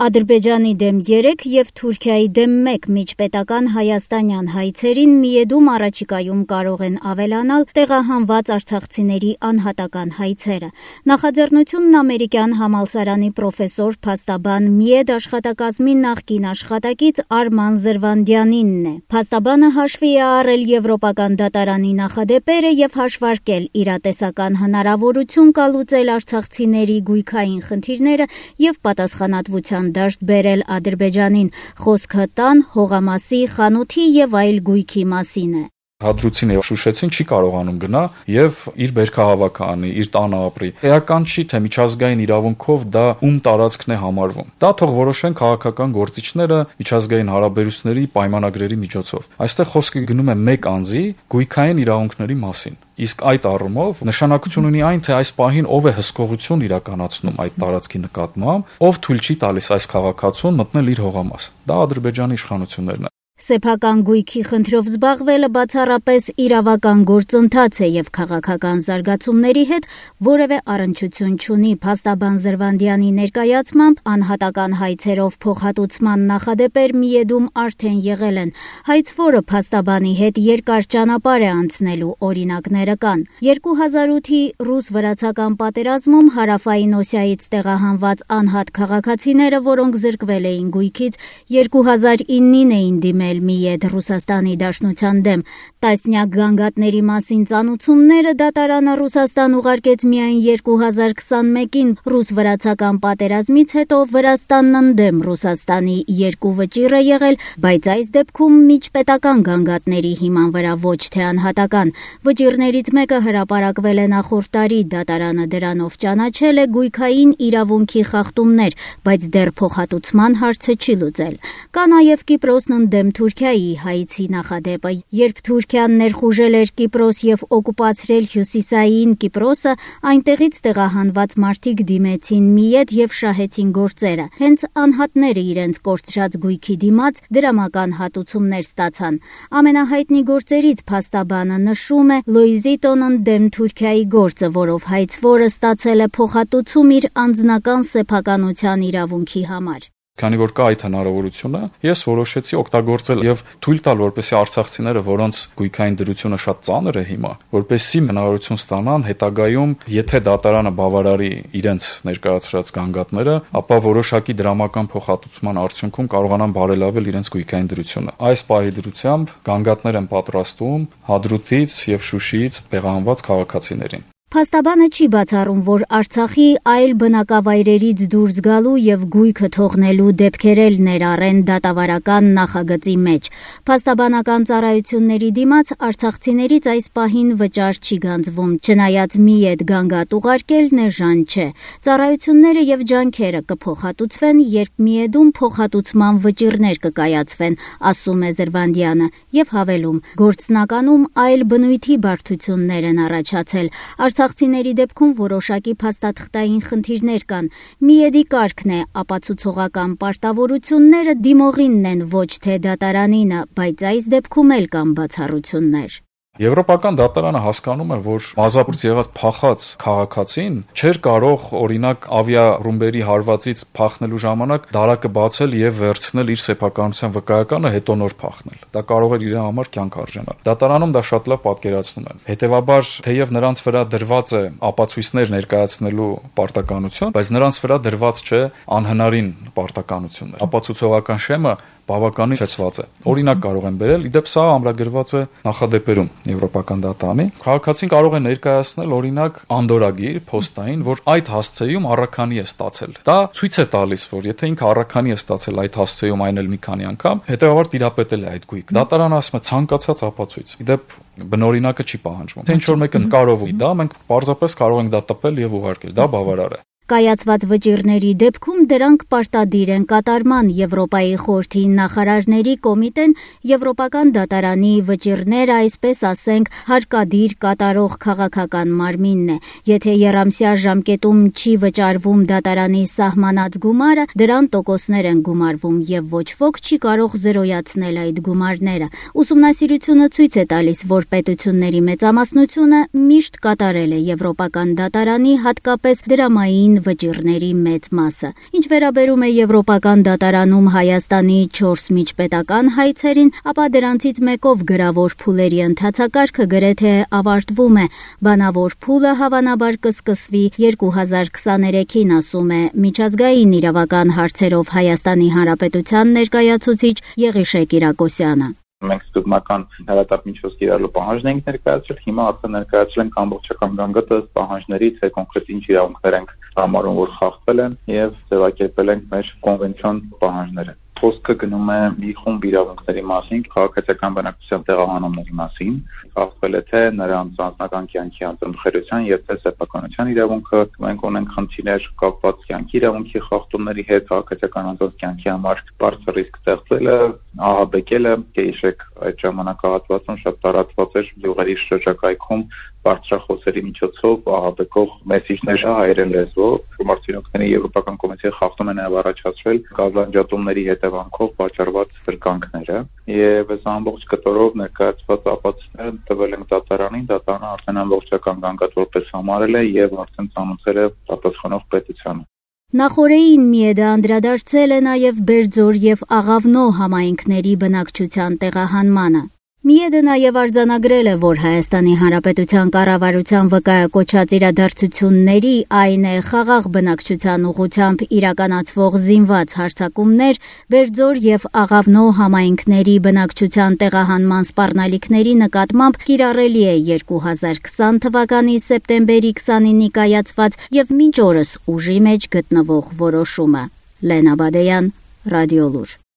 Ադրբեջանի դեմ 3 եւ Թուրքիայի դեմ 1 միջպետական հայաստանյան հայցերին Միեդում առաջիկայում կարող են ավելանալ տեղահանված արցախցիների անհատական հայցերը։ Նախաձեռնությունն ամերիկյան համալսարանի պրոֆեսոր Փաստաբան Միեդ աշխատակազմի նախկին աշխատակից Արման Զրվանդյանինն է։ Փաստաբանը հաշվի է առել եվրոպական դատարանի նախադեպերը եւ հաշվարկել իրատեսական հնարավորություն կա լուծել արցախցիների գույքային խնդիրները եւ պատասխանատվության դաշտ բերել Ադրբեջանին։ Խոսքը տան, հողամասի, խանութի եւ այլ գույքի մասին է։ Հադրուցին եւ Շուշեցին չի կարողանում գնա եւ իր բերքահավաքը անի, իր տանը ապրի։ Էական չի, թե միջազգային իրավունքով դա ում տարածքն է համարվում։ Դա թող որոշեն քաղաքական գործիչները միջազգային հարաբերությունների պայմանագրերի միջոցով։ Այստեղ խոսքը գնում է մեկ անձի գույքային իրավունքների մասին։ Իսկ այդ առումով նշանակություն ունի այն, թե այս պահին ով է հսկողություն իրականացնում այդ տարածքի նկատմամբ, ով թույլ չի տալիս այս քաղաքացուն մտնել իր հողամաս։ Դա Ադրբեջանի իշխանություններն Սեփական գույքի խնդրով զբաղվելը բացառապես իրավական գործընթաց է եւ քաղաքական զարգացումների հետ որևէ առնչություն չունի։ Փաստաբան Զրվանդյանի ներկայացմամբ անհատական հայցերով փոխհատուցման նախադեպեր Միեդում արդեն եղել են։ Հայցվորը փաստաբանի հետ երկար ճանապարհ է անցնելու օրինակները կան։ 2008-ի ռուս-վրացական պատերազմում հարավային Օսիայից տեղահանված անհատ քաղաքացիները, որոնք զրկվել էին գույքից, 2009-ին էին դիմել դիմել մի ետ Ռուսաստանի Դաշնության դեմ։ Տասնյակ գանգատների մասին ծանուցումները դատարանը Ռուսաստան ուղարկեց միայն 2021-ին ռուս-վրացական պատերազմից հետո Վրաստանն ընդդեմ Ռուսաստանի երկու վճիռ է եղել, բայց այս դեպքում միջպետական գանգատների հիման վրա ոչ թե անհատական։ Վճիռներից մեկը հրապարակվել է նախորդ տարի, դատարանը դրանով ճանաչել է գույքային իրավունքի խախտումներ, բայց դեռ փոխհատուցման հարցը չի լուծել։ Կա նաև Կիպրոսն ընդդեմ Թուրքիայի հայցի նախադեպը, երբ Թուրքիան ներխուժել էր Կիպրոս եւ օկուպացրել հյուսիսային Կիպրոսը, այնտեղից տեղահանված մարդիկ դիմեցին միետ եւ շահեցին գործերը։ Հենց անհատները իրենց կորցրած գույքի դիմաց դրամական հատուցումներ ստացան։ Ամենահայտնի գործերից փաստաբանը նշում է Լոիզիտոնն դեմ Թուրքիայի գործը, որով հայցվորը ստացել է փոխհատուցում իր անձնական սեփականության իրավունքի համար։ Քանի որ կա այդ հնարավորությունը, ես որոշեցի օգտագործել եւ թույլ տալ, որպեսզի արցախցիները, որոնց գույքային դրությունը շատ ծանր է հիմա, որպեսզի հնարավորություն ստանան հետագայում, եթե դատարանը բավարարի իրենց ներկայացրած գանգատները, ապա որոշակի դրամական փոխհատուցման արդյունքում կարողանան բարելավել իրենց գույքային դրությունը։ Այս պահի դրությամբ գանգատներ են պատրաստում Հադրութից եւ Շուշիից տեղահանված քաղաքացիներին։ Փաստաբանը չի բացառում, որ Արցախի այլ բնակավայրերից դուրս գալու եւ գույքը թողնելու դեպքեր էլ ներառեն դատավարական նախագծի մեջ։ Փաստաբանական ծառայությունների դիմաց արցախցիներից այս պահին վճար չի գանձվում, չնայած մի այդ գանգատ ուղարկելն էժան չէ։ Ծառայությունները եւ ջանքերը կփոխհատուցվեն, երբ միեդում փոխհատուցման վճիրներ կկայացվեն, ասում է Զրվանդյանը եւ հավելում. գործնականում այլ բնույթի բարդություններ են առաջացել Արցախցիների դեպքում որոշակի փաստաթղթային խնդիրներ կան։ Միեդի կարգն է ապացուցողական պարտավորությունները դիմողինն են, ոչ թե դատարանինը, բայց այս դեպքում էլ կան բացառություններ։ Եվրոպական դատարանը հասկանում է, որ մազապուրց եղած փախած քաղաքացին չէր կարող օրինակ ավիառումբերի հարվածից փախնելու ժամանակ դարակը բացել եւ վերցնել իր սեփականության վկայականը, հետո նոր փախնել։ Դա կարող էր իր համար կյանք արժանալ։ Դատարանում դա շատ լավ պատկերացնում են։ Հետևաբար, թեև նրանց վրա դրված է ապացույցներ ներկայացնելու պարտականություն, բայց նրանց վրա դրված չէ անհնարին պարտականություններ։ Ապացուցողական շեմը բավականին չեցված է։ Օրինակ կարող եմ բերել, իդեպ սա ամրագրված է նախադեպերում Եվրոպական դատամի։ Քաղաքացին կարող է ներկայացնել օրինակ անդորագիր փոստային, որ այդ հասցեում առաքանի է ստացել։ Դա ցույց է տալիս, որ եթե ինքը առաքանի է ստացել այդ հասցեում այն էլ մի քանի անգամ, հետեւաբար տիրապետել է այդ գույք։ Դատարանը ասում է ցանկացած ապացույց։ Իդեպ բնօրինակը չի պահանջվում։ Թե ինչ որ մեկը նկարով ունի, դա մենք պարզապես կարող ենք դա տպել եւ ուղարկել։ Դա բավարար է։ Կայացված վճիրների դեպքում դրանք պարտադիր են կատարման Եվրոպայի խորհրդի նախարարների կոմիտեն Եվրոպական դատարանի վճիրները, այսպես ասենք, հարկադիր կատարող քաղաքական մարմինն է։ Եթե երամսյա ժամկետում չի վճարվում դատարանի սահմանած գումարը, դրան տոկոսներ են գումարվում եւ ոչ ոք չի կարող զրոյացնել այդ գումարները։ Ուսումնասիրությունը ցույց է տալիս, որ պետությունների մեծամասնությունը միշտ կատարել է Եվրոպական դատարանի հատկապես դրամային վճիրների մեծ մասը։ Ինչ վերաբերում է Եվրոպական դատարանում Հայաստանի 4 միջպետական հայցերին, ապա դրանցից մեկով գրավոր փուլերի ընթացակարգը գրեթե ավարտվում է։ Բանավոր փուլը հավանաբար կսկսվի 2023-ին, ասում է միջազգային իրավական հարցերով Հայաստանի Հանրապետության ներկայացուցիչ Եղիշե Կիրակոսյանը։ Մենք սկզբնական հրատապ միջոց կիրառելու պահանջն ենք ներկայացրել, հիմա արդեն ներկայացրել ենք ամբողջական գանգատը ըստ պահանջների, թե կոնկրետ ինչ իրավունքներ ենք համարում, որ խախտվել են եւ ձևակերպել ենք մեր կոնվենցիոն պահանջները խոսքը գնում է մի խումբ իրավունքների մասին, քաղաքացիական բնակչության տեղահանումների մասին, խախտվել է թե նրանց անձնական կյանքի անձնախերության եւ թե սեփականության իրավունքը, մենք ունենք խնդիրներ կապված կյանքի իրավունքի խախտումների հետ, քաղաքացիական անձնական կյանքի համար բարձր ռիսկ ստեղծելը, ահաբեկելը, գեյշեք այդ ժամանակահատվածում շատ տարածված էր յուղերի շրջակայքում բարձրախոսերի միջոցով ահաբեկող մեսիջներ հայերեն լեզվով մարտինոկների եվրոպական կոմիտեի խախտում է նաև առաջացրել գազանջատումների հետևանքով պատճառված սրկանքները եւ այս ամբողջ կտորով ներկայացված ապացույցները տվել են դատարանին դատարանը արդեն ամբողջական գանգատ որպես համարել է եւ արդեն ցանուցել է պատասխանող պետությանը Նախորեին Միեդը անդրադարձել է նաև Բերձոր եւ Աղավնո համայնքների բնակչության տեղահանմանը։ Միեդը նաև արձանագրել է, որ Հայաստանի Հանրապետության կառավարության վկայակոչած իրադարձությունների, այն է խաղաղ բնակչության ուղությամբ իրականացվող զինված հարձակումներ, Բերձոր եւ Աղավնո համայնքների բնակչության տեղահանման սպառնալիքների նկատմամբ կիրառելի է 2020 թվականի սեպտեմբերի 29-ի կայացված եւ մինչ օրս ուժի մեջ գտնվող որոշումը։ Լենա Բադեյան, Ռադիոլուր